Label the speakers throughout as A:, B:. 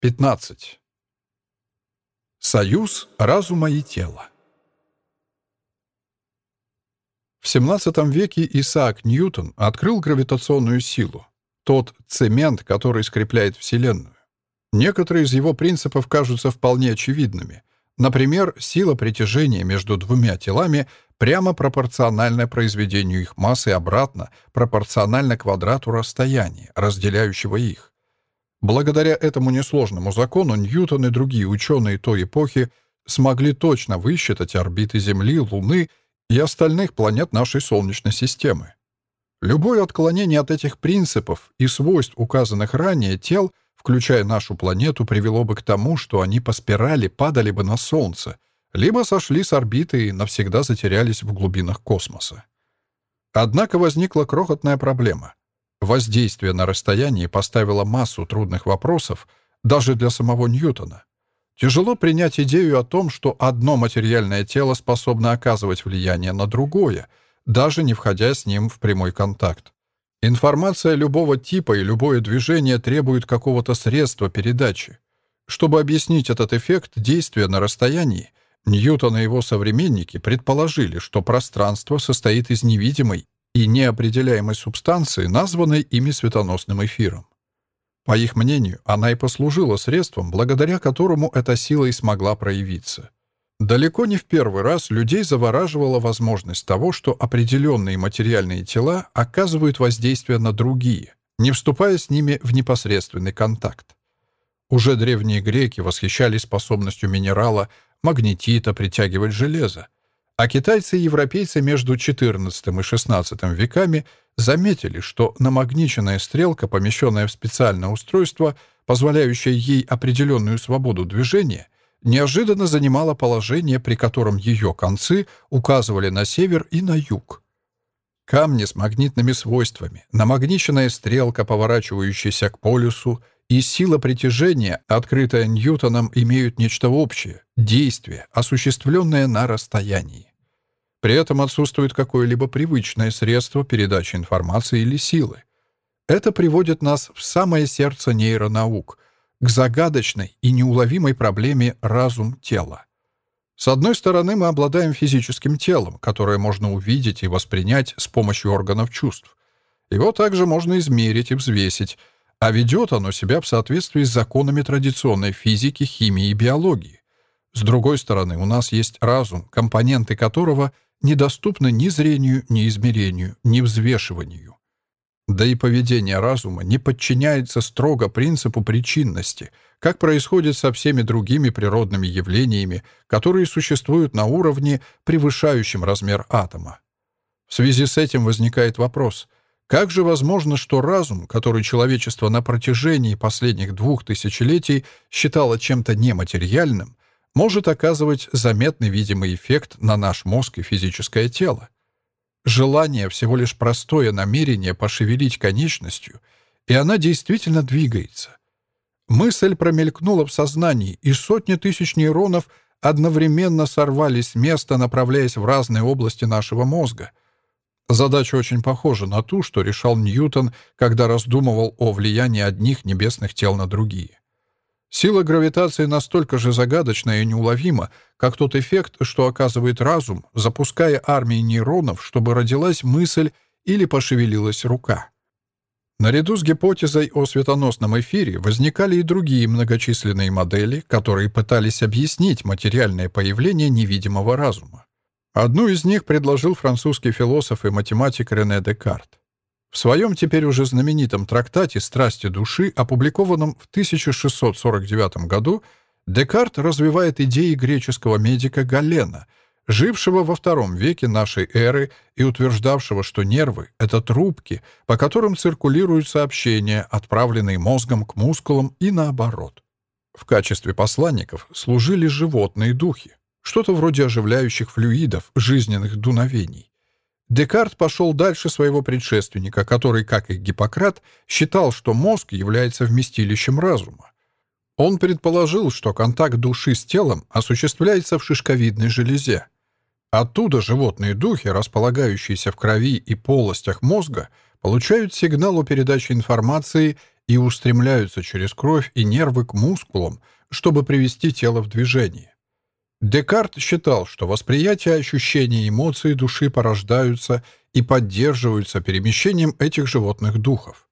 A: 15. Союз разума и тела. В XVII веке Исаак Ньютон открыл гравитационную силу, тот цемент, который скрепляет Вселенную. Некоторые из его принципов кажутся вполне очевидными. Например, сила притяжения между двумя телами прямо пропорциональна произведению их массы обратно пропорционально квадрату расстояния, разделяющего их. Благодаря этому несложному закону Ньютон и другие ученые той эпохи смогли точно высчитать орбиты Земли, Луны и остальных планет нашей Солнечной системы. Любое отклонение от этих принципов и свойств указанных ранее тел, включая нашу планету, привело бы к тому, что они по спирали падали бы на Солнце, либо сошли с орбиты и навсегда затерялись в глубинах космоса. Однако возникла крохотная проблема. Воздействие на расстоянии поставило массу трудных вопросов даже для самого Ньютона. Тяжело принять идею о том, что одно материальное тело способно оказывать влияние на другое, даже не входя с ним в прямой контакт. Информация любого типа и любое движение требует какого-то средства передачи. Чтобы объяснить этот эффект действия на расстоянии, Ньютон и его современники предположили, что пространство состоит из невидимой и неопределяемой субстанции, названной ими светоносным эфиром. По их мнению, она и послужила средством, благодаря которому эта сила и смогла проявиться. Далеко не в первый раз людей завораживала возможность того, что определенные материальные тела оказывают воздействие на другие, не вступая с ними в непосредственный контакт. Уже древние греки восхищались способностью минерала магнетита притягивать железо, а китайцы и европейцы между XIV и XVI веками заметили, что намагниченная стрелка, помещенная в специальное устройство, позволяющее ей определенную свободу движения, неожиданно занимала положение, при котором ее концы указывали на север и на юг. Камни с магнитными свойствами, намагниченная стрелка, поворачивающаяся к полюсу, и сила притяжения, открытая Ньютоном, имеют нечто общее — действие, осуществленное на расстоянии. При этом отсутствует какое-либо привычное средство передачи информации или силы. Это приводит нас в самое сердце нейронаук, к загадочной и неуловимой проблеме разум тела. С одной стороны, мы обладаем физическим телом, которое можно увидеть и воспринять с помощью органов чувств. Его также можно измерить и взвесить, а ведет оно себя в соответствии с законами традиционной физики, химии и биологии. С другой стороны, у нас есть разум, компоненты которого — недоступны ни зрению, ни измерению, ни взвешиванию. Да и поведение разума не подчиняется строго принципу причинности, как происходит со всеми другими природными явлениями, которые существуют на уровне, превышающем размер атома. В связи с этим возникает вопрос, как же возможно, что разум, который человечество на протяжении последних двух тысячелетий считало чем-то нематериальным, может оказывать заметный видимый эффект на наш мозг и физическое тело. Желание — всего лишь простое намерение пошевелить конечностью, и она действительно двигается. Мысль промелькнула в сознании, и сотни тысяч нейронов одновременно сорвались с места, направляясь в разные области нашего мозга. Задача очень похожа на ту, что решал Ньютон, когда раздумывал о влиянии одних небесных тел на другие. Сила гравитации настолько же загадочна и неуловима, как тот эффект, что оказывает разум, запуская армии нейронов, чтобы родилась мысль или пошевелилась рука. Наряду с гипотезой о светоносном эфире возникали и другие многочисленные модели, которые пытались объяснить материальное появление невидимого разума. Одну из них предложил французский философ и математик Рене Декарт. В своем теперь уже знаменитом трактате «Страсти души», опубликованном в 1649 году, Декарт развивает идеи греческого медика Галена, жившего во втором веке нашей эры и утверждавшего, что нервы — это трубки, по которым циркулируют сообщения, отправленные мозгом к мускулам и наоборот. В качестве посланников служили животные духи, что-то вроде оживляющих флюидов, жизненных дуновений. Декарт пошел дальше своего предшественника, который, как и Гиппократ, считал, что мозг является вместилищем разума. Он предположил, что контакт души с телом осуществляется в шишковидной железе. Оттуда животные духи, располагающиеся в крови и полостях мозга, получают сигнал о передаче информации и устремляются через кровь и нервы к мускулам, чтобы привести тело в движение. Декарт считал, что восприятие, ощущения эмоции души порождаются и поддерживаются перемещением этих животных духов.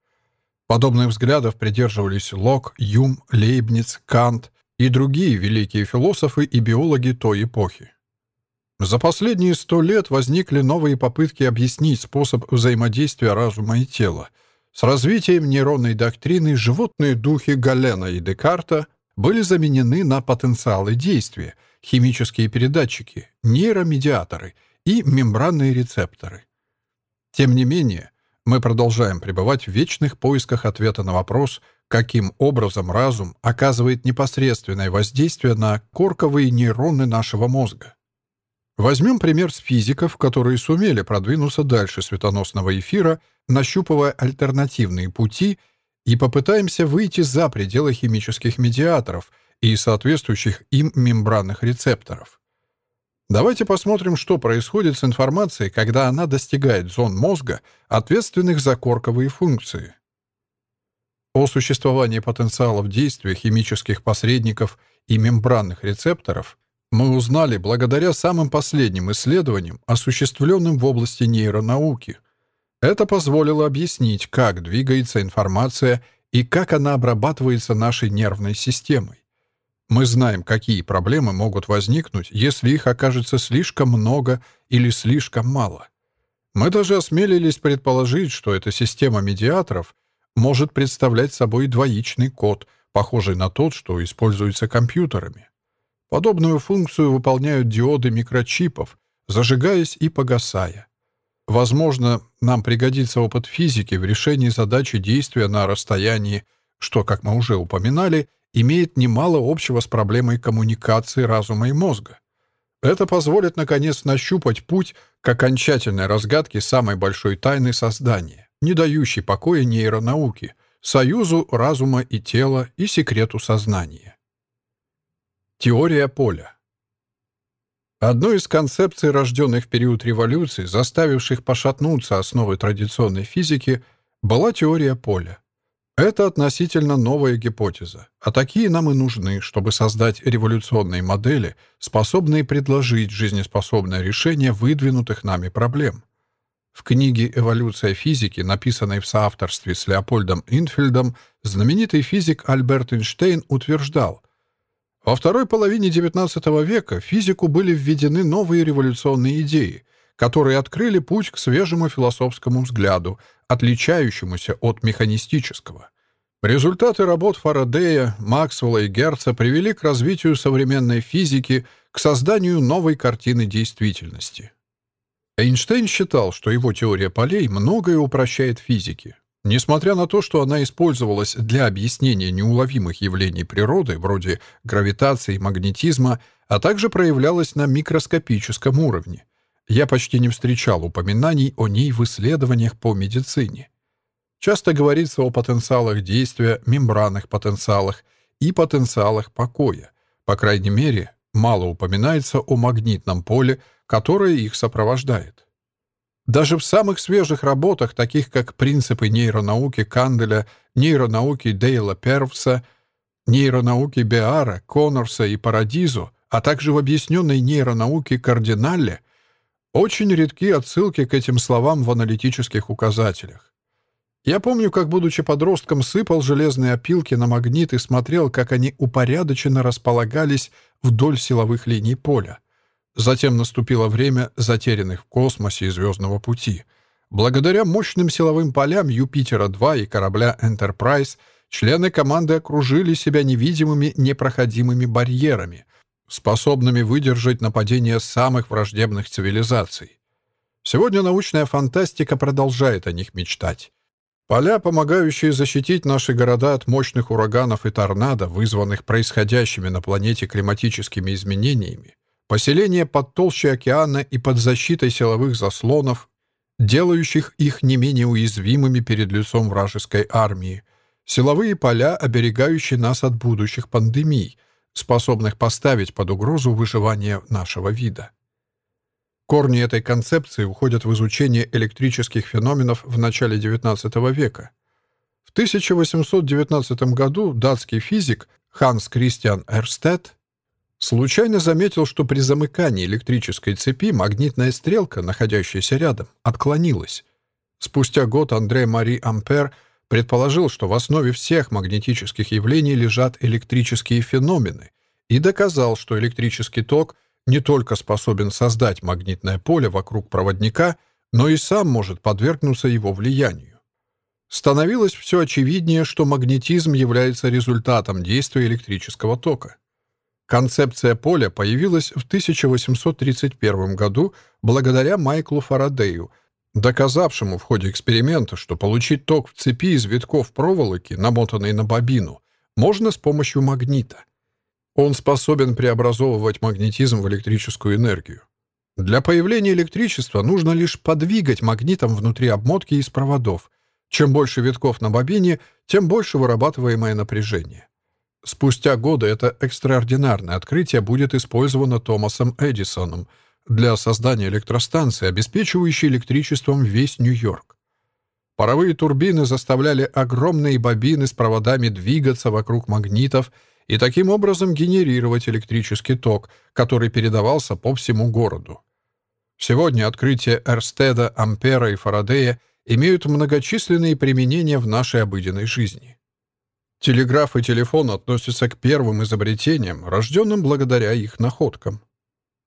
A: Подобных взглядов придерживались Лок, Юм, Лейбниц, Кант и другие великие философы и биологи той эпохи. За последние сто лет возникли новые попытки объяснить способ взаимодействия разума и тела. С развитием нейронной доктрины животные духи Галена и Декарта были заменены на потенциалы действия, химические передатчики, нейромедиаторы и мембранные рецепторы. Тем не менее, мы продолжаем пребывать в вечных поисках ответа на вопрос, каким образом разум оказывает непосредственное воздействие на корковые нейроны нашего мозга. Возьмем пример с физиков, которые сумели продвинуться дальше светоносного эфира, нащупывая альтернативные пути, и попытаемся выйти за пределы химических медиаторов и соответствующих им мембранных рецепторов. Давайте посмотрим, что происходит с информацией, когда она достигает зон мозга, ответственных за корковые функции. О существовании потенциалов действия химических посредников и мембранных рецепторов мы узнали благодаря самым последним исследованиям, осуществленным в области нейронауки. Это позволило объяснить, как двигается информация и как она обрабатывается нашей нервной системой. Мы знаем, какие проблемы могут возникнуть, если их окажется слишком много или слишком мало. Мы даже осмелились предположить, что эта система медиаторов может представлять собой двоичный код, похожий на тот, что используется компьютерами. Подобную функцию выполняют диоды микрочипов, зажигаясь и погасая. Возможно, нам пригодится опыт физики в решении задачи действия на расстоянии, что, как мы уже упоминали, имеет немало общего с проблемой коммуникации разума и мозга. Это позволит, наконец, нащупать путь к окончательной разгадке самой большой тайны создания, не дающей покоя нейронауке, союзу разума и тела и секрету сознания. Теория поля. Одной из концепций, рожденных в период революции, заставивших пошатнуться основы традиционной физики, была теория поля. Это относительно новая гипотеза, а такие нам и нужны, чтобы создать революционные модели, способные предложить жизнеспособное решение выдвинутых нами проблем. В книге «Эволюция физики», написанной в соавторстве с Леопольдом Инфельдом, знаменитый физик Альберт Эйнштейн утверждал, во второй половине XIX века в физику были введены новые революционные идеи, которые открыли путь к свежему философскому взгляду, отличающемуся от механистического. Результаты работ Фарадея, Максвелла и Герца привели к развитию современной физики, к созданию новой картины действительности. Эйнштейн считал, что его теория полей многое упрощает физике, Несмотря на то, что она использовалась для объяснения неуловимых явлений природы, вроде гравитации и магнетизма, а также проявлялась на микроскопическом уровне, я почти не встречал упоминаний о ней в исследованиях по медицине. Часто говорится о потенциалах действия, мембранных потенциалах и потенциалах покоя. По крайней мере, мало упоминается о магнитном поле, которое их сопровождает. Даже в самых свежих работах, таких как «Принципы нейронауки Канделя», «Нейронауки Дейла Первса», «Нейронауки Беара», «Коннорса» и «Парадизо», а также в объясненной нейронауке Кардинале, очень редки отсылки к этим словам в аналитических указателях. Я помню, как, будучи подростком, сыпал железные опилки на магнит и смотрел, как они упорядоченно располагались вдоль силовых линий поля. Затем наступило время затерянных в космосе и звездного пути. Благодаря мощным силовым полям Юпитера-2 и корабля «Энтерпрайз» члены команды окружили себя невидимыми непроходимыми барьерами, способными выдержать нападение самых враждебных цивилизаций. Сегодня научная фантастика продолжает о них мечтать. Поля, помогающие защитить наши города от мощных ураганов и торнадо, вызванных происходящими на планете климатическими изменениями, Поселение под толщей океана и под защитой силовых заслонов, делающих их не менее уязвимыми перед лицом вражеской армии, силовые поля, оберегающие нас от будущих пандемий, способных поставить под угрозу выживание нашего вида. Корни этой концепции уходят в изучение электрических феноменов в начале XIX века. В 1819 году датский физик Ханс Кристиан Эрстед случайно заметил, что при замыкании электрической цепи магнитная стрелка, находящаяся рядом, отклонилась. Спустя год Андре Мари Ампер предположил, что в основе всех магнетических явлений лежат электрические феномены, и доказал, что электрический ток не только способен создать магнитное поле вокруг проводника, но и сам может подвергнуться его влиянию. Становилось все очевиднее, что магнетизм является результатом действия электрического тока. Концепция поля появилась в 1831 году благодаря Майклу Фарадею, доказавшему в ходе эксперимента, что получить ток в цепи из витков проволоки, намотанной на бобину, можно с помощью магнита. Он способен преобразовывать магнетизм в электрическую энергию. Для появления электричества нужно лишь подвигать магнитом внутри обмотки из проводов. Чем больше витков на бобине, тем больше вырабатываемое напряжение. Спустя годы это экстраординарное открытие будет использовано Томасом Эдисоном – для создания электростанции, обеспечивающей электричеством весь Нью-Йорк. Паровые турбины заставляли огромные бобины с проводами двигаться вокруг магнитов и таким образом генерировать электрический ток, который передавался по всему городу. Сегодня открытия Эрстеда, Ампера и Фарадея имеют многочисленные применения в нашей обыденной жизни. Телеграф и телефон относятся к первым изобретениям, рожденным благодаря их находкам.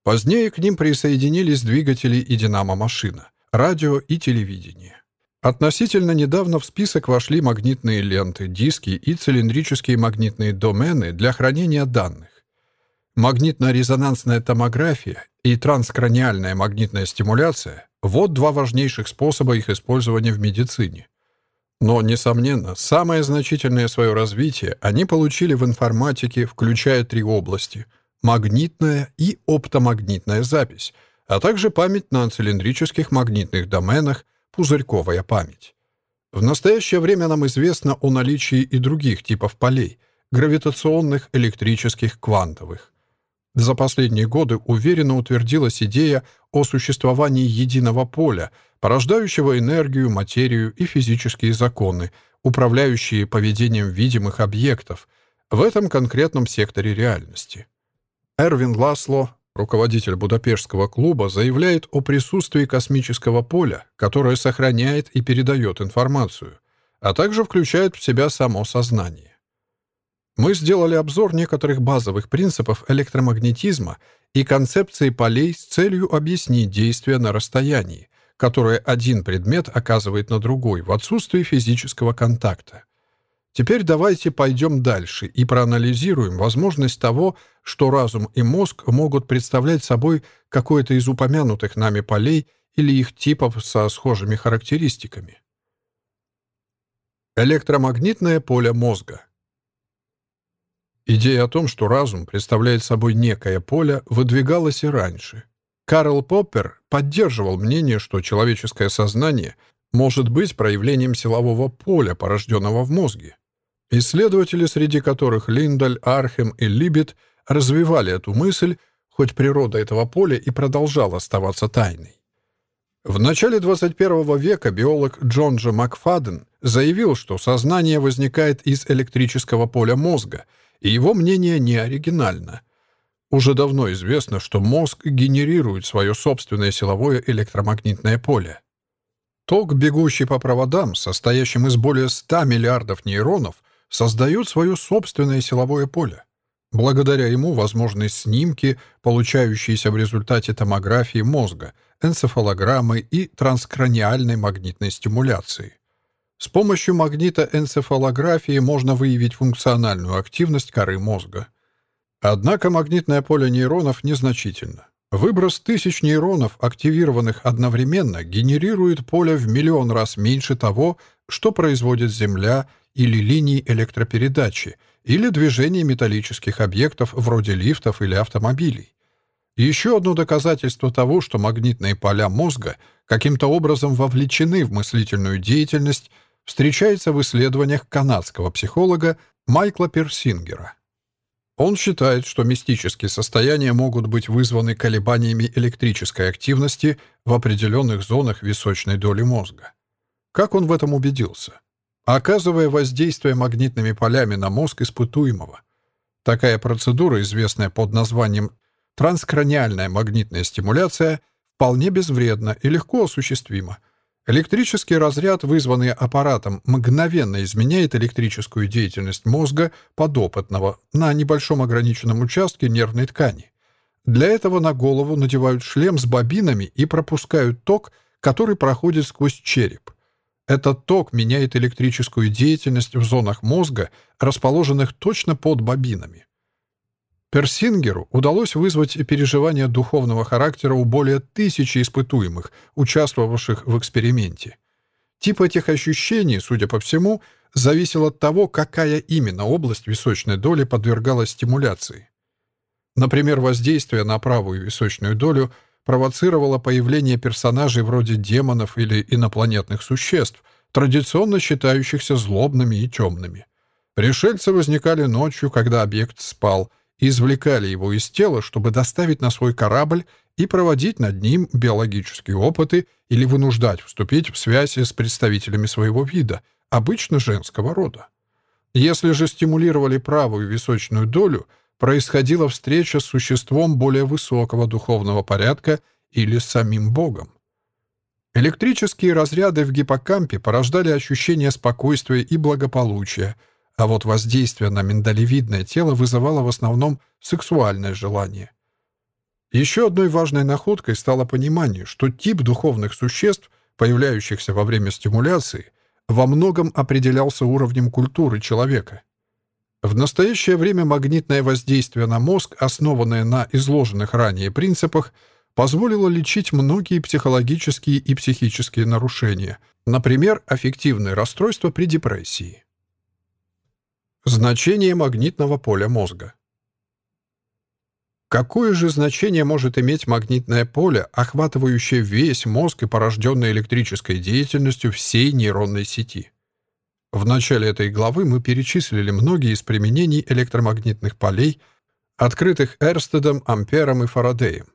A: Позднее к ним присоединились двигатели и динамо-машина, радио и телевидение. Относительно недавно в список вошли магнитные ленты, диски и цилиндрические магнитные домены для хранения данных. Магнитно-резонансная томография и транскраниальная магнитная стимуляция – вот два важнейших способа их использования в медицине. Но, несомненно, самое значительное свое развитие они получили в информатике, включая три области – магнитная и оптомагнитная запись, а также память на цилиндрических магнитных доменах, пузырьковая память. В настоящее время нам известно о наличии и других типов полей — гравитационных, электрических, квантовых. За последние годы уверенно утвердилась идея о существовании единого поля, порождающего энергию, материю и физические законы, управляющие поведением видимых объектов в этом конкретном секторе реальности. Эрвин Ласло, руководитель Будапештского клуба, заявляет о присутствии космического поля, которое сохраняет и передает информацию, а также включает в себя само сознание. Мы сделали обзор некоторых базовых принципов электромагнетизма и концепции полей с целью объяснить действия на расстоянии, которое один предмет оказывает на другой в отсутствии физического контакта. Теперь давайте пойдем дальше и проанализируем возможность того, что разум и мозг могут представлять собой какое-то из упомянутых нами полей или их типов со схожими характеристиками. Электромагнитное поле мозга. Идея о том, что разум представляет собой некое поле, выдвигалась и раньше. Карл Поппер поддерживал мнение, что человеческое сознание может быть проявлением силового поля, порожденного в мозге. Исследователи, среди которых Линдаль, Архем и Либет, развивали эту мысль, хоть природа этого поля и продолжала оставаться тайной. В начале 21 века биолог Джон Джо Макфаден заявил, что сознание возникает из электрического поля мозга, и его мнение не оригинально. Уже давно известно, что мозг генерирует свое собственное силовое электромагнитное поле. Ток, бегущий по проводам, состоящим из более 100 миллиардов нейронов, создают свое собственное силовое поле. Благодаря ему возможны снимки, получающиеся в результате томографии мозга, энцефалограммы и транскраниальной магнитной стимуляции. С помощью магнитоэнцефалографии можно выявить функциональную активность коры мозга. Однако магнитное поле нейронов незначительно. Выброс тысяч нейронов, активированных одновременно, генерирует поле в миллион раз меньше того, что производит Земля или линий электропередачи, или движение металлических объектов вроде лифтов или автомобилей. Еще одно доказательство того, что магнитные поля мозга каким-то образом вовлечены в мыслительную деятельность, встречается в исследованиях канадского психолога Майкла Персингера. Он считает, что мистические состояния могут быть вызваны колебаниями электрической активности в определенных зонах височной доли мозга. Как он в этом убедился? Оказывая воздействие магнитными полями на мозг испытуемого. Такая процедура, известная под названием транскраниальная магнитная стимуляция, вполне безвредна и легко осуществима. Электрический разряд, вызванный аппаратом, мгновенно изменяет электрическую деятельность мозга подопытного на небольшом ограниченном участке нервной ткани. Для этого на голову надевают шлем с бобинами и пропускают ток, который проходит сквозь череп. Этот ток меняет электрическую деятельность в зонах мозга, расположенных точно под бобинами. Персингеру удалось вызвать переживания духовного характера у более тысячи испытуемых, участвовавших в эксперименте. Тип этих ощущений, судя по всему, зависел от того, какая именно область височной доли подвергалась стимуляции. Например, воздействие на правую височную долю провоцировало появление персонажей вроде демонов или инопланетных существ, традиционно считающихся злобными и темными. Пришельцы возникали ночью, когда объект спал, и извлекали его из тела, чтобы доставить на свой корабль и проводить над ним биологические опыты или вынуждать вступить в связь с представителями своего вида, обычно женского рода. Если же стимулировали правую височную долю — происходила встреча с существом более высокого духовного порядка или с самим Богом. Электрические разряды в гиппокампе порождали ощущение спокойствия и благополучия, а вот воздействие на миндалевидное тело вызывало в основном сексуальное желание. Еще одной важной находкой стало понимание, что тип духовных существ, появляющихся во время стимуляции, во многом определялся уровнем культуры человека — в настоящее время магнитное воздействие на мозг, основанное на изложенных ранее принципах, позволило лечить многие психологические и психические нарушения, например, аффективные расстройства при депрессии. Значение магнитного поля мозга. Какое же значение может иметь магнитное поле, охватывающее весь мозг и порожденное электрической деятельностью всей нейронной сети? В начале этой главы мы перечислили многие из применений электромагнитных полей, открытых Эрстедом, Ампером и Фарадеем.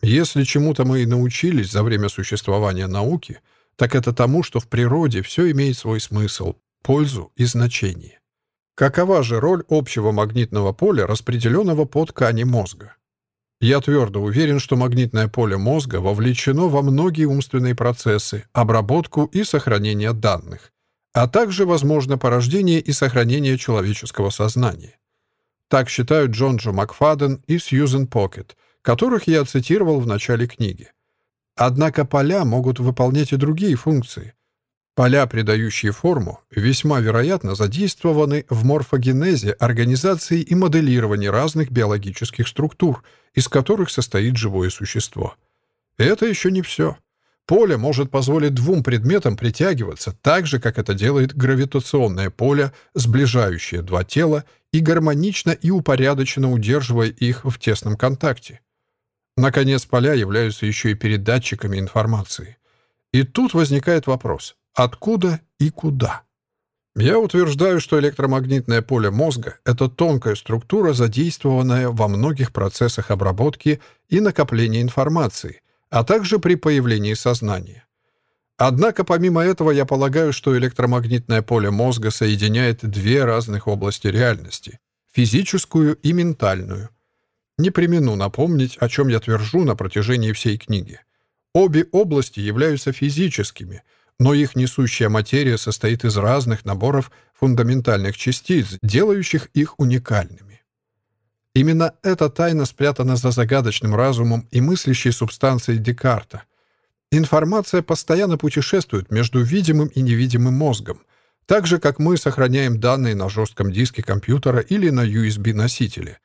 A: Если чему-то мы и научились за время существования науки, так это тому, что в природе все имеет свой смысл, пользу и значение. Какова же роль общего магнитного поля, распределенного по ткани мозга? Я твердо уверен, что магнитное поле мозга вовлечено во многие умственные процессы, обработку и сохранение данных, а также возможно порождение и сохранение человеческого сознания. Так считают Джон Джо Макфаден и Сьюзен Покет, которых я цитировал в начале книги. Однако поля могут выполнять и другие функции. Поля, придающие форму, весьма вероятно задействованы в морфогенезе, организации и моделировании разных биологических структур, из которых состоит живое существо. Это еще не все. Поле может позволить двум предметам притягиваться так же, как это делает гравитационное поле, сближающее два тела и гармонично и упорядоченно удерживая их в тесном контакте. Наконец, поля являются еще и передатчиками информации. И тут возникает вопрос — откуда и куда? Я утверждаю, что электромагнитное поле мозга — это тонкая структура, задействованная во многих процессах обработки и накопления информации, а также при появлении сознания. Однако, помимо этого, я полагаю, что электромагнитное поле мозга соединяет две разных области реальности — физическую и ментальную. Не примену напомнить, о чем я твержу на протяжении всей книги. Обе области являются физическими, но их несущая материя состоит из разных наборов фундаментальных частиц, делающих их уникальными. Именно эта тайна спрятана за загадочным разумом и мыслящей субстанцией Декарта. Информация постоянно путешествует между видимым и невидимым мозгом, так же, как мы сохраняем данные на жестком диске компьютера или на USB-носителе.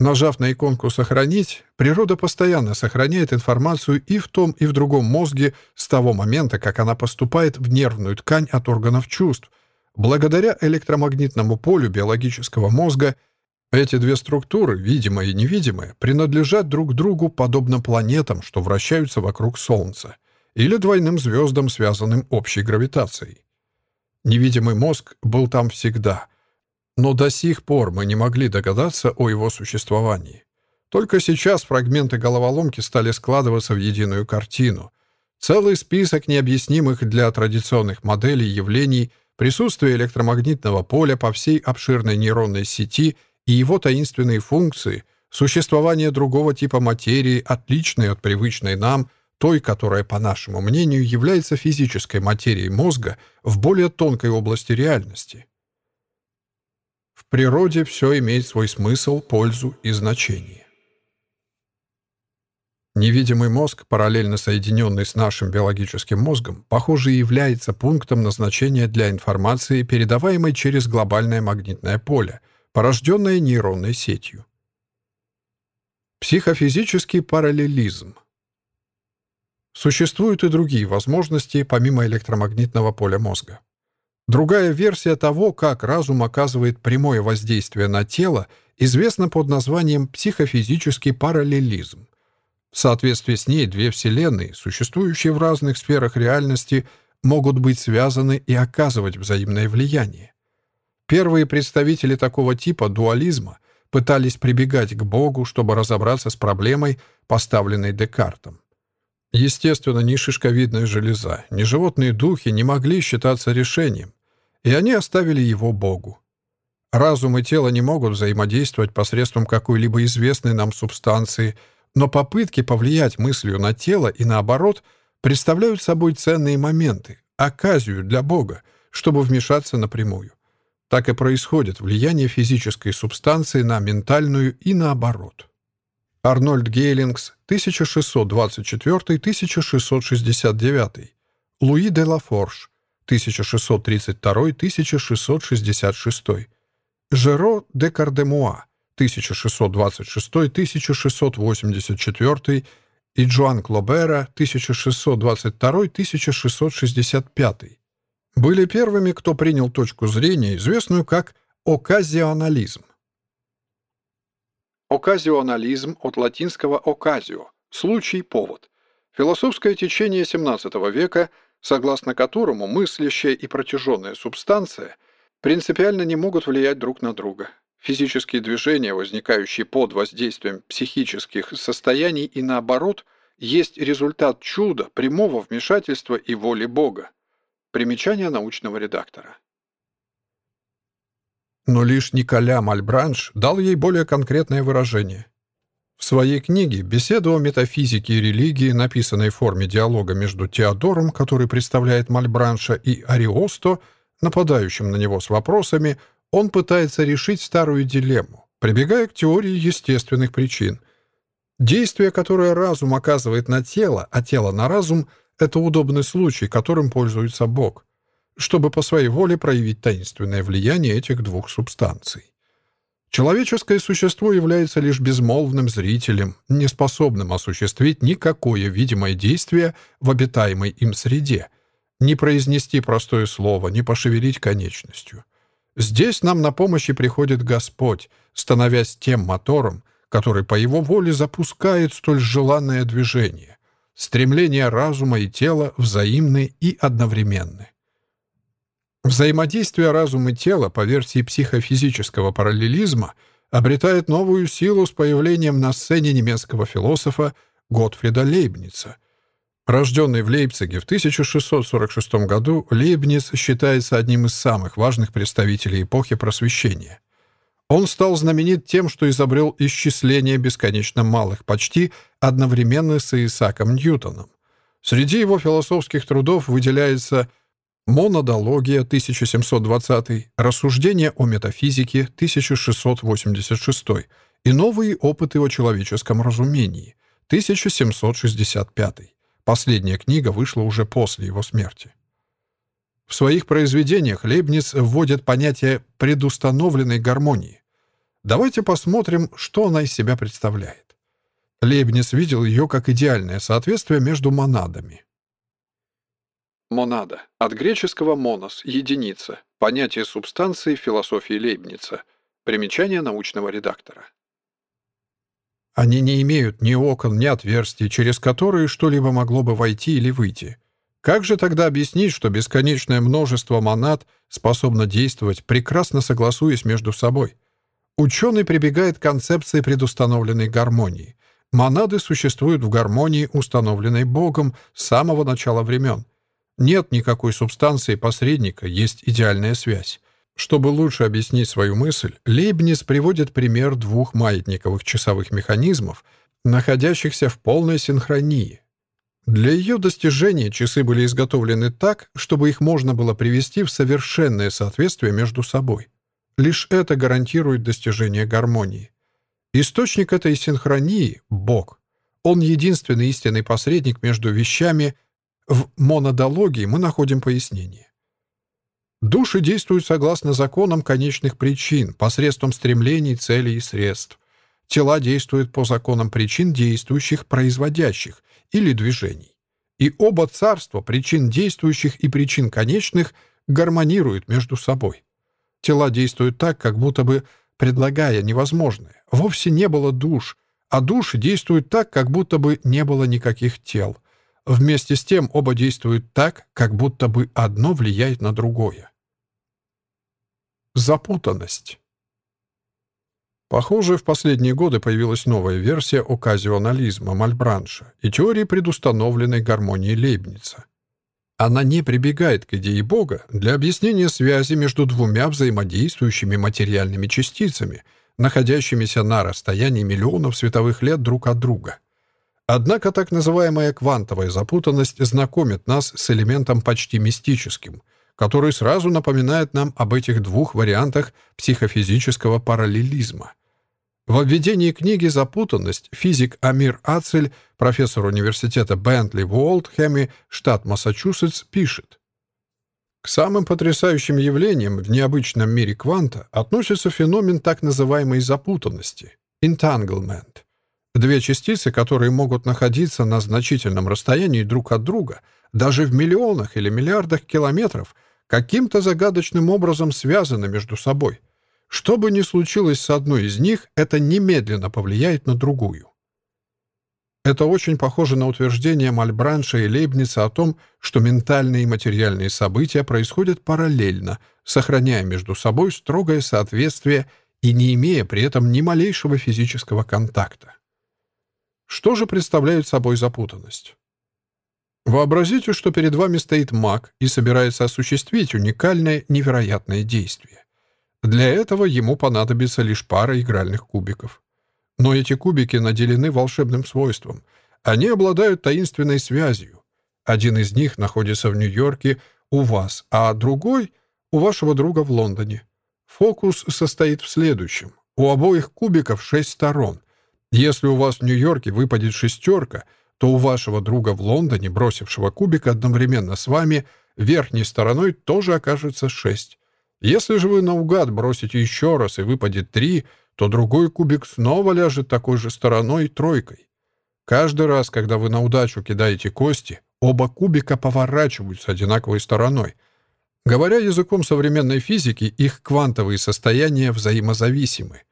A: Нажав на иконку «Сохранить», природа постоянно сохраняет информацию и в том, и в другом мозге с того момента, как она поступает в нервную ткань от органов чувств. Благодаря электромагнитному полю биологического мозга – эти две структуры, видимая и невидимая, принадлежат друг другу подобно планетам, что вращаются вокруг Солнца, или двойным звездам, связанным общей гравитацией. Невидимый мозг был там всегда, но до сих пор мы не могли догадаться о его существовании. Только сейчас фрагменты головоломки стали складываться в единую картину. Целый список необъяснимых для традиционных моделей явлений присутствие электромагнитного поля по всей обширной нейронной сети и его таинственные функции, существование другого типа материи, отличной от привычной нам, той, которая, по нашему мнению, является физической материей мозга в более тонкой области реальности. В природе все имеет свой смысл, пользу и значение. Невидимый мозг, параллельно соединенный с нашим биологическим мозгом, похоже, является пунктом назначения для информации, передаваемой через глобальное магнитное поле, порожденное нейронной сетью. Психофизический параллелизм. Существуют и другие возможности, помимо электромагнитного поля мозга. Другая версия того, как разум оказывает прямое воздействие на тело, известна под названием психофизический параллелизм. В соответствии с ней две Вселенные, существующие в разных сферах реальности, могут быть связаны и оказывать взаимное влияние. Первые представители такого типа дуализма пытались прибегать к Богу, чтобы разобраться с проблемой, поставленной Декартом. Естественно, ни шишковидная железа, ни животные духи не могли считаться решением, и они оставили его Богу. Разум и тело не могут взаимодействовать посредством какой-либо известной нам субстанции – но попытки повлиять мыслью на тело и наоборот представляют собой ценные моменты, оказию для Бога, чтобы вмешаться напрямую. Так и происходит влияние физической субстанции на ментальную и наоборот. Арнольд Гейлингс, 1624-1669. Луи де Лафорж, 1632-1666. Жеро де Кардемуа, 1626-1684 и Джоан Клобера 1622-1665 были первыми, кто принял точку зрения, известную как оказионализм. Оказионализм от латинского «оказио» — случай, повод. Философское течение XVII века, согласно которому мыслящая и протяженная субстанция принципиально не могут влиять друг на друга. Физические движения, возникающие под воздействием психических состояний и наоборот, есть результат чуда, прямого вмешательства и воли Бога. Примечание научного редактора. Но лишь Николя Мальбранш дал ей более конкретное выражение. В своей книге «Беседа о метафизике и религии», написанной в форме диалога между Теодором, который представляет Мальбранша, и Ариосто, нападающим на него с вопросами – он пытается решить старую дилемму, прибегая к теории естественных причин. Действие, которое разум оказывает на тело, а тело на разум — это удобный случай, которым пользуется Бог, чтобы по своей воле проявить таинственное влияние этих двух субстанций. Человеческое существо является лишь безмолвным зрителем, неспособным осуществить никакое видимое действие в обитаемой им среде, не произнести простое слово, не пошевелить конечностью. Здесь нам на помощь приходит Господь, становясь тем мотором, который по Его воле запускает столь желанное движение. Стремления разума и тела взаимны и одновременны. Взаимодействие разума и тела по версии психофизического параллелизма обретает новую силу с появлением на сцене немецкого философа Готфрида Лейбница – Рожденный в Лейпциге в 1646 году, Лейбниц считается одним из самых важных представителей эпохи Просвещения. Он стал знаменит тем, что изобрел исчисление бесконечно малых почти одновременно с Исааком Ньютоном. Среди его философских трудов выделяется «Монодология» 1720, «Рассуждение о метафизике» 1686 и «Новые опыты о человеческом разумении» 1765. Последняя книга вышла уже после его смерти. В своих произведениях Лейбниц вводит понятие предустановленной гармонии. Давайте посмотрим, что она из себя представляет. Лейбниц видел ее как идеальное соответствие между монадами. Монада. От греческого «монос» — единица. Понятие субстанции в философии Лейбница. Примечание научного редактора. Они не имеют ни окон, ни отверстий, через которые что-либо могло бы войти или выйти. Как же тогда объяснить, что бесконечное множество монад способно действовать, прекрасно согласуясь между собой? Ученый прибегает к концепции предустановленной гармонии. Монады существуют в гармонии, установленной Богом с самого начала времен. Нет никакой субстанции посредника, есть идеальная связь. Чтобы лучше объяснить свою мысль, Лейбниц приводит пример двух маятниковых часовых механизмов, находящихся в полной синхронии. Для ее достижения часы были изготовлены так, чтобы их можно было привести в совершенное соответствие между собой. Лишь это гарантирует достижение гармонии. Источник этой синхронии — Бог. Он единственный истинный посредник между вещами. В монодологии мы находим пояснение. Души действуют согласно законам конечных причин, посредством стремлений, целей и средств. Тела действуют по законам причин действующих, производящих или движений. И оба царства причин действующих и причин конечных гармонируют между собой. Тела действуют так, как будто бы предлагая невозможное. Вовсе не было душ, а души действуют так, как будто бы не было никаких тел. Вместе с тем оба действуют так, как будто бы одно влияет на другое. Запутанность. Похоже, в последние годы появилась новая версия оказионализма Мальбранша и теории предустановленной гармонии Лейбница. Она не прибегает к идее Бога для объяснения связи между двумя взаимодействующими материальными частицами, находящимися на расстоянии миллионов световых лет друг от друга. Однако так называемая квантовая запутанность знакомит нас с элементом почти мистическим — который сразу напоминает нам об этих двух вариантах психофизического параллелизма. В введении книги «Запутанность» физик Амир Ацель, профессор университета Бентли в Уолтхэме, штат Массачусетс, пишет. К самым потрясающим явлениям в необычном мире кванта относится феномен так называемой запутанности — entanglement. Две частицы, которые могут находиться на значительном расстоянии друг от друга, даже в миллионах или миллиардах километров, каким-то загадочным образом связаны между собой. Что бы ни случилось с одной из них, это немедленно повлияет на другую. Это очень похоже на утверждение Мальбранша и Лейбница о том, что ментальные и материальные события происходят параллельно, сохраняя между собой строгое соответствие и не имея при этом ни малейшего физического контакта. Что же представляет собой запутанность? Вообразите, что перед вами стоит маг и собирается осуществить уникальное, невероятное действие. Для этого ему понадобится лишь пара игральных кубиков. Но эти кубики наделены волшебным свойством. Они обладают таинственной связью. Один из них находится в Нью-Йорке у вас, а другой — у вашего друга в Лондоне. Фокус состоит в следующем. У обоих кубиков шесть сторон. Если у вас в Нью-Йорке выпадет шестерка — то у вашего друга в Лондоне, бросившего кубик одновременно с вами, верхней стороной тоже окажется 6. Если же вы наугад бросите еще раз и выпадет 3, то другой кубик снова ляжет такой же стороной тройкой. Каждый раз, когда вы на удачу кидаете кости, оба кубика поворачиваются одинаковой стороной. Говоря языком современной физики, их квантовые состояния взаимозависимы.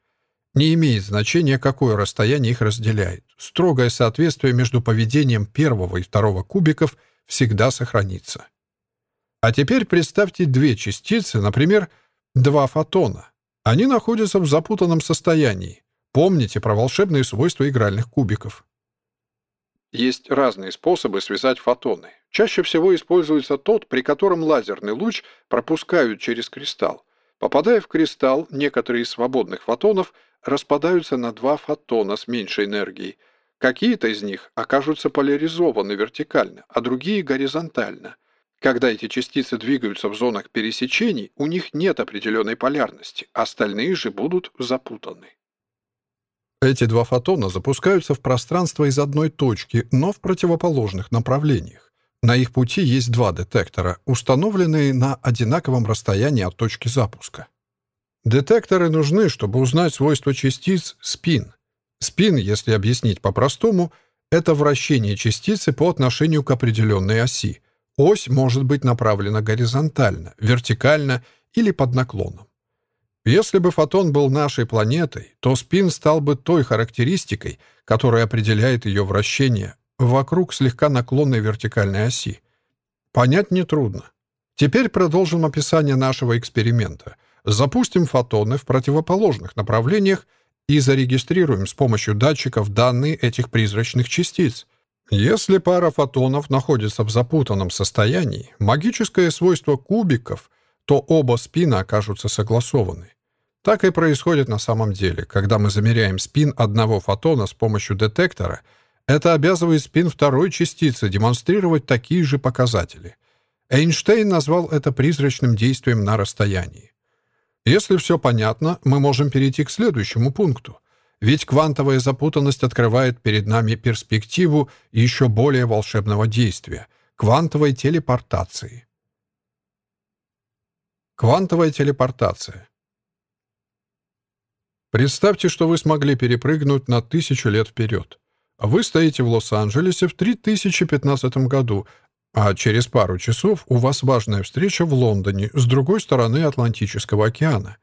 A: Не имеет значения, какое расстояние их разделяет. Строгое соответствие между поведением первого и второго кубиков всегда сохранится. А теперь представьте две частицы, например, два фотона. Они находятся в запутанном состоянии. Помните про волшебные свойства игральных кубиков. Есть разные способы связать фотоны. Чаще всего используется тот, при котором лазерный луч пропускают через кристалл. Попадая в кристалл, некоторые из свободных фотонов распадаются на два фотона с меньшей энергией. Какие-то из них окажутся поляризованы вертикально, а другие — горизонтально. Когда эти частицы двигаются в зонах пересечений, у них нет определенной полярности, остальные же будут запутаны. Эти два фотона запускаются в пространство из одной точки, но в противоположных направлениях. На их пути есть два детектора, установленные на одинаковом расстоянии от точки запуска. Детекторы нужны, чтобы узнать свойства частиц спин. Спин, если объяснить по-простому, это вращение частицы по отношению к определенной оси. Ось может быть направлена горизонтально, вертикально или под наклоном. Если бы фотон был нашей планетой, то спин стал бы той характеристикой, которая определяет ее вращение вокруг слегка наклонной вертикальной оси. Понять нетрудно. Теперь продолжим описание нашего эксперимента — Запустим фотоны в противоположных направлениях и зарегистрируем с помощью датчиков данные этих призрачных частиц. Если пара фотонов находится в запутанном состоянии, магическое свойство кубиков, то оба спина окажутся согласованы. Так и происходит на самом деле. Когда мы замеряем спин одного фотона с помощью детектора, это обязывает спин второй частицы демонстрировать такие же показатели. Эйнштейн назвал это призрачным действием на расстоянии. Если все понятно, мы можем перейти к следующему пункту. Ведь квантовая запутанность открывает перед нами перспективу еще более волшебного действия — квантовой телепортации. Квантовая телепортация. Представьте, что вы смогли перепрыгнуть на тысячу лет вперед. Вы стоите в Лос-Анджелесе в 3015 году, а через пару часов у вас важная встреча в Лондоне с другой стороны Атлантического океана.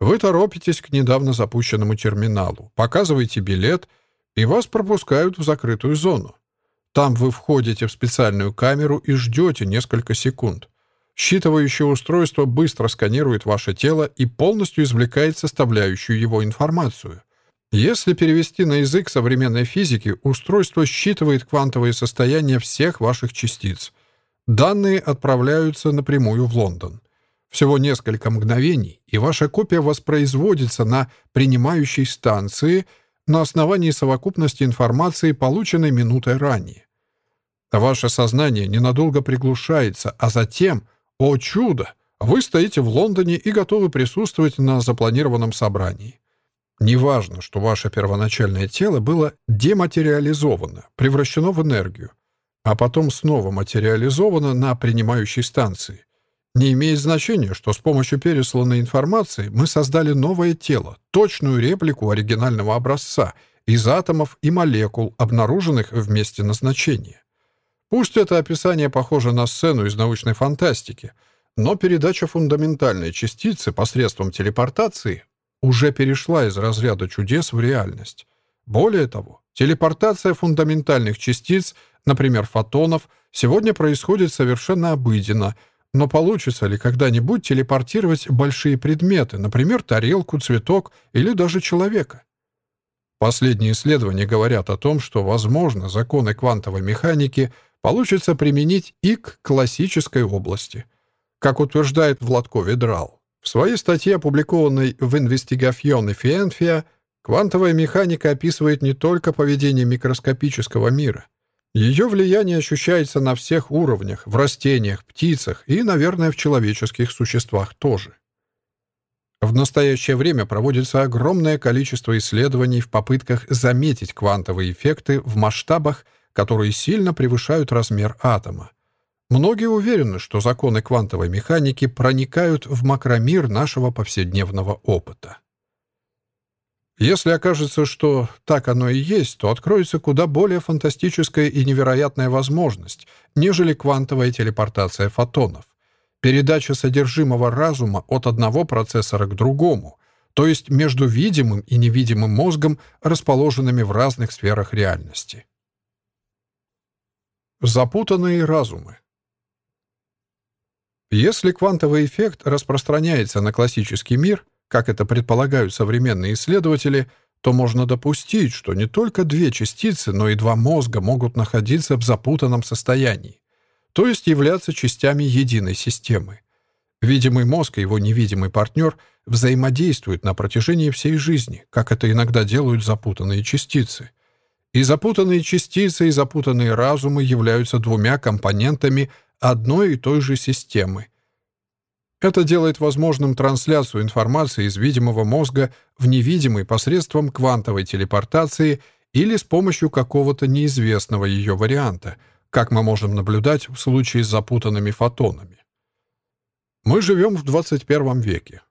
A: Вы торопитесь к недавно запущенному терминалу, показываете билет, и вас пропускают в закрытую зону. Там вы входите в специальную камеру и ждете несколько секунд. Считывающее устройство быстро сканирует ваше тело и полностью извлекает составляющую его информацию. Если перевести на язык современной физики, устройство считывает квантовые состояния всех ваших частиц. Данные отправляются напрямую в Лондон. Всего несколько мгновений, и ваша копия воспроизводится на принимающей станции на основании совокупности информации, полученной минутой ранее. Ваше сознание ненадолго приглушается, а затем о чудо! Вы стоите в Лондоне и готовы присутствовать на запланированном собрании. Неважно, что ваше первоначальное тело было дематериализовано, превращено в энергию, а потом снова материализовано на принимающей станции. Не имеет значения, что с помощью пересланной информации мы создали новое тело, точную реплику оригинального образца из атомов и молекул, обнаруженных в месте назначения. Пусть это описание похоже на сцену из научной фантастики, но передача фундаментальной частицы посредством телепортации уже перешла из разряда чудес в реальность. Более того, телепортация фундаментальных частиц, например, фотонов, сегодня происходит совершенно обыденно, но получится ли когда-нибудь телепортировать большие предметы, например, тарелку, цветок или даже человека? Последние исследования говорят о том, что, возможно, законы квантовой механики — получится применить и к классической области. Как утверждает Владко Ведрал. В своей статье, опубликованной в Investigazione Fienfia, квантовая механика описывает не только поведение микроскопического мира. Ее влияние ощущается на всех уровнях, в растениях, птицах и, наверное, в человеческих существах тоже. В настоящее время проводится огромное количество исследований в попытках заметить квантовые эффекты в масштабах, которые сильно превышают размер атома. Многие уверены, что законы квантовой механики проникают в макромир нашего повседневного опыта. Если окажется, что так оно и есть, то откроется куда более фантастическая и невероятная возможность, нежели квантовая телепортация фотонов. Передача содержимого разума от одного процессора к другому, то есть между видимым и невидимым мозгом, расположенными в разных сферах реальности. Запутанные разумы. Если квантовый эффект распространяется на классический мир, как это предполагают современные исследователи, то можно допустить, что не только две частицы, но и два мозга могут находиться в запутанном состоянии, то есть являться частями единой системы. Видимый мозг и его невидимый партнер взаимодействуют на протяжении всей жизни, как это иногда делают запутанные частицы — и запутанные частицы, и запутанные разумы являются двумя компонентами одной и той же системы. Это делает возможным трансляцию информации из видимого мозга в невидимый посредством квантовой телепортации или с помощью какого-то неизвестного ее варианта, как мы можем наблюдать в случае с запутанными фотонами. Мы живем в 21 веке.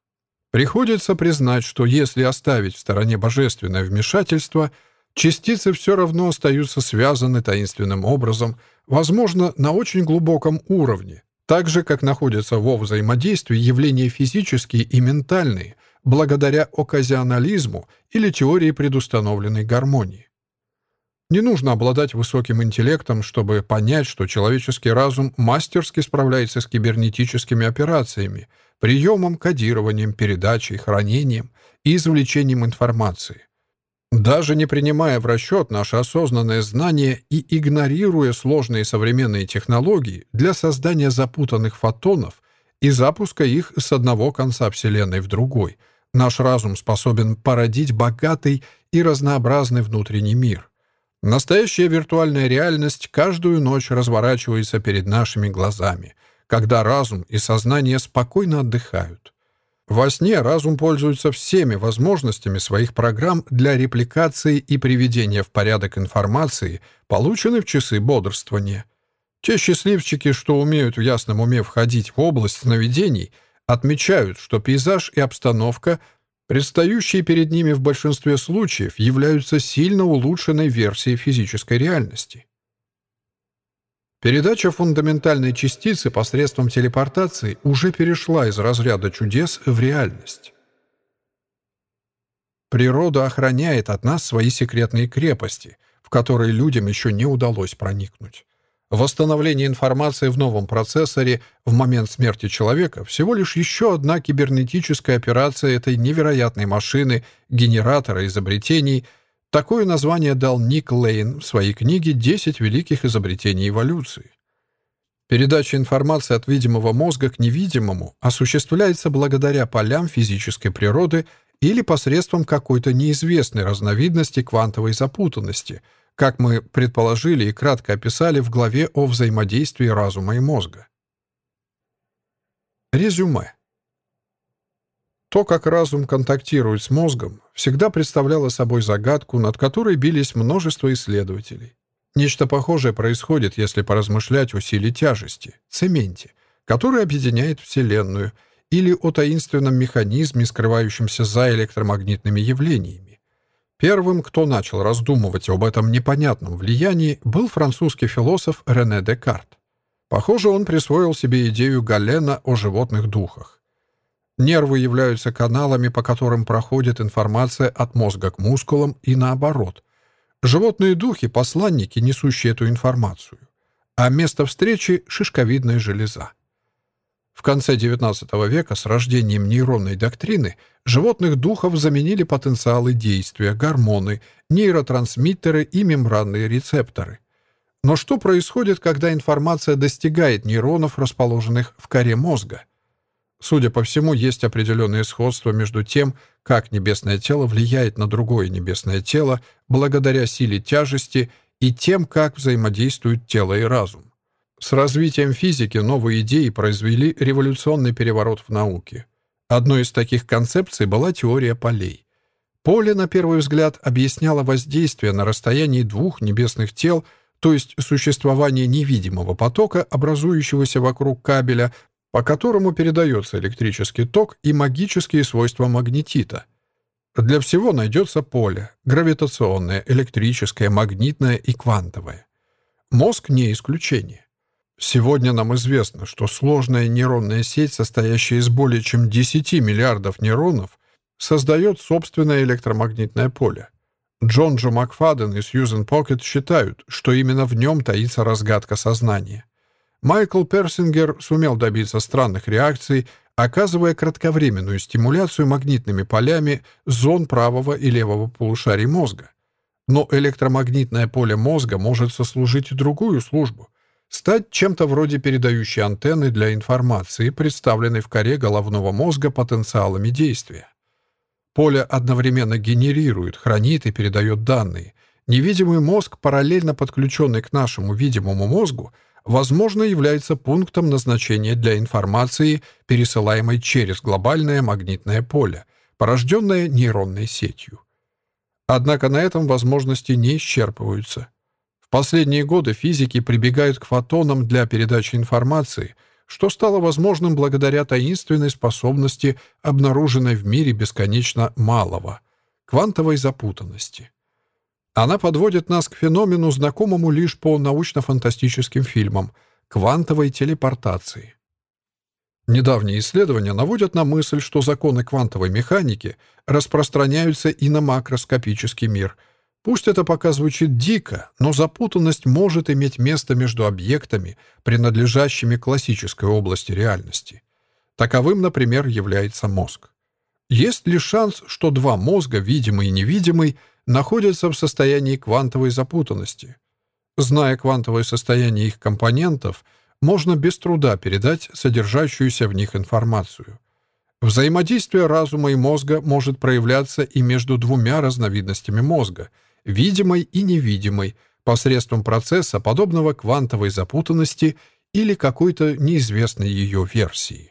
A: Приходится признать, что если оставить в стороне божественное вмешательство — Частицы все равно остаются связаны таинственным образом, возможно, на очень глубоком уровне, так же, как находятся во взаимодействии явления физические и ментальные, благодаря оказионализму или теории предустановленной гармонии. Не нужно обладать высоким интеллектом, чтобы понять, что человеческий разум мастерски справляется с кибернетическими операциями, приемом, кодированием, передачей, хранением и извлечением информации. Даже не принимая в расчет наше осознанное знание и игнорируя сложные современные технологии для создания запутанных фотонов и запуска их с одного конца Вселенной в другой, наш разум способен породить богатый и разнообразный внутренний мир. Настоящая виртуальная реальность каждую ночь разворачивается перед нашими глазами, когда разум и сознание спокойно отдыхают. Во сне разум пользуется всеми возможностями своих программ для репликации и приведения в порядок информации, полученной в часы бодрствования. Те счастливчики, что умеют в ясном уме входить в область сновидений, отмечают, что пейзаж и обстановка, предстающие перед ними в большинстве случаев, являются сильно улучшенной версией физической реальности. Передача фундаментальной частицы посредством телепортации уже перешла из разряда чудес в реальность. Природа охраняет от нас свои секретные крепости, в которые людям еще не удалось проникнуть. Восстановление информации в новом процессоре в момент смерти человека всего лишь еще одна кибернетическая операция этой невероятной машины, генератора изобретений — Такое название дал Ник Лейн в своей книге «10 великих изобретений эволюции». Передача информации от видимого мозга к невидимому осуществляется благодаря полям физической природы или посредством какой-то неизвестной разновидности квантовой запутанности, как мы предположили и кратко описали в главе о взаимодействии разума и мозга. Резюме. То, как разум контактирует с мозгом, всегда представляло собой загадку, над которой бились множество исследователей. Нечто похожее происходит, если поразмышлять о силе тяжести, цементе, который объединяет Вселенную, или о таинственном механизме, скрывающемся за электромагнитными явлениями. Первым, кто начал раздумывать об этом непонятном влиянии, был французский философ Рене Декарт. Похоже, он присвоил себе идею Галена о животных духах. Нервы являются каналами, по которым проходит информация от мозга к мускулам и наоборот. Животные духи — посланники, несущие эту информацию. А место встречи — шишковидная железа. В конце XIX века с рождением нейронной доктрины животных духов заменили потенциалы действия, гормоны, нейротрансмиттеры и мембранные рецепторы. Но что происходит, когда информация достигает нейронов, расположенных в коре мозга? Судя по всему, есть определенное сходство между тем, как небесное тело влияет на другое небесное тело благодаря силе тяжести и тем, как взаимодействуют тело и разум. С развитием физики новые идеи произвели революционный переворот в науке. Одной из таких концепций была теория полей. Поле, на первый взгляд, объясняло воздействие на расстоянии двух небесных тел, то есть существование невидимого потока, образующегося вокруг кабеля, по которому передается электрический ток и магические свойства магнетита. Для всего найдется поле — гравитационное, электрическое, магнитное и квантовое. Мозг не исключение. Сегодня нам известно, что сложная нейронная сеть, состоящая из более чем 10 миллиардов нейронов, создает собственное электромагнитное поле. Джон Джо Макфаден и Сьюзен Покет считают, что именно в нем таится разгадка сознания. Майкл Персингер сумел добиться странных реакций, оказывая кратковременную стимуляцию магнитными полями зон правого и левого полушарий мозга. Но электромагнитное поле мозга может сослужить другую службу — стать чем-то вроде передающей антенны для информации, представленной в коре головного мозга потенциалами действия. Поле одновременно генерирует, хранит и передает данные. Невидимый мозг, параллельно подключенный к нашему видимому мозгу — возможно, является пунктом назначения для информации, пересылаемой через глобальное магнитное поле, порожденное нейронной сетью. Однако на этом возможности не исчерпываются. В последние годы физики прибегают к фотонам для передачи информации, что стало возможным благодаря таинственной способности, обнаруженной в мире бесконечно малого — квантовой запутанности. Она подводит нас к феномену, знакомому лишь по научно-фантастическим фильмам — квантовой телепортации. Недавние исследования наводят на мысль, что законы квантовой механики распространяются и на макроскопический мир. Пусть это пока звучит дико, но запутанность может иметь место между объектами, принадлежащими классической области реальности. Таковым, например, является мозг. Есть ли шанс, что два мозга, видимый и невидимый, находятся в состоянии квантовой запутанности. Зная квантовое состояние их компонентов, можно без труда передать содержащуюся в них информацию. Взаимодействие разума и мозга может проявляться и между двумя разновидностями мозга — видимой и невидимой, посредством процесса, подобного квантовой запутанности или какой-то неизвестной ее версии.